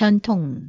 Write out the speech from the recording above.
傳統。